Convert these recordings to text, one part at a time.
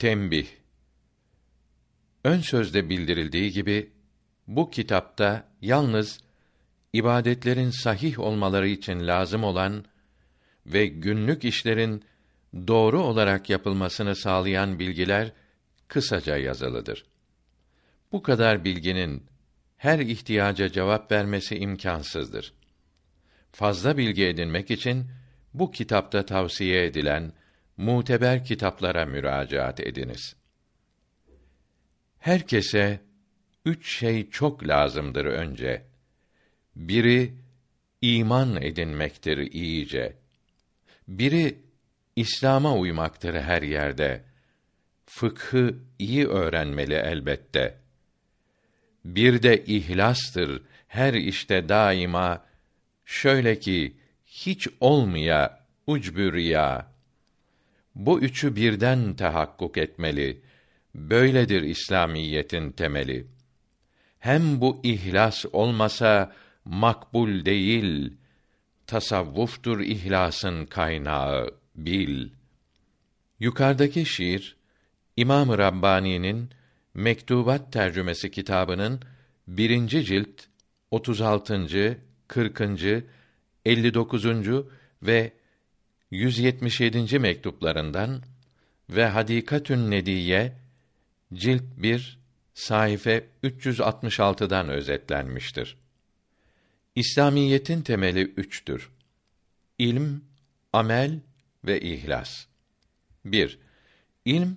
Tembih Ön sözde bildirildiği gibi bu kitapta yalnız ibadetlerin sahih olmaları için lazım olan ve günlük işlerin doğru olarak yapılmasını sağlayan bilgiler kısaca yazılıdır. Bu kadar bilginin her ihtiyaca cevap vermesi imkansızdır. Fazla bilgi edinmek için bu kitapta tavsiye edilen muteber kitaplara müracaat ediniz. Herkese üç şey çok lazımdır önce. Biri iman edinmektir iyice. Biri İslam'a uymaktır her yerde. Fıkhı iyi öğrenmeli elbette. Bir de ihlastır her işte daima şöyle ki hiç olmaya ucbü riya. Bu üçü birden tahakkuk etmeli. Böyledir İslamiyetin temeli. Hem bu ihlas olmasa makbul değil. Tasavvuftur ihlasın kaynağı bil. Yukarıdaki şiir İmam-ı Rabbani'nin Mektubat tercümesi kitabının birinci cilt 36. 40. 59. ve 177. mektuplarından ve Hadikatün Nediye cilt 1 sayfa 366'dan özetlenmiştir. İslamiyetin temeli üçtür. İlm, amel ve ihlas. 1. İlm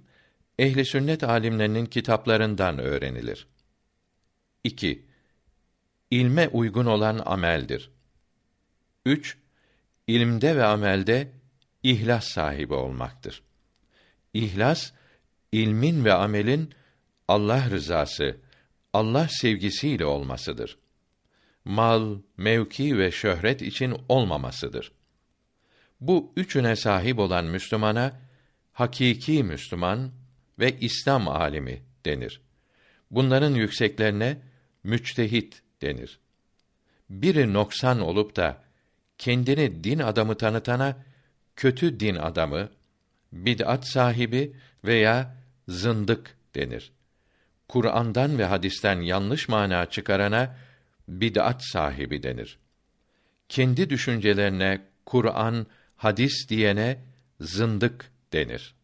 ehli sünnet alimlerinin kitaplarından öğrenilir. 2. İlme uygun olan ameldir. 3. İlimde ve amelde ihlas sahibi olmaktır. İhlas ilmin ve amelin Allah rızası, Allah sevgisiyle olmasıdır. Mal, mevki ve şöhret için olmamasıdır. Bu üçüne sahip olan Müslümana hakiki Müslüman ve İslam alimi denir. Bunların yükseklerine müçtehit denir. Biri noksan olup da kendini din adamı tanıtana kötü din adamı, bid'at sahibi veya zındık denir. Kur'an'dan ve hadisten yanlış mana çıkarana bid'at sahibi denir. Kendi düşüncelerine Kur'an, hadis diyene zındık denir.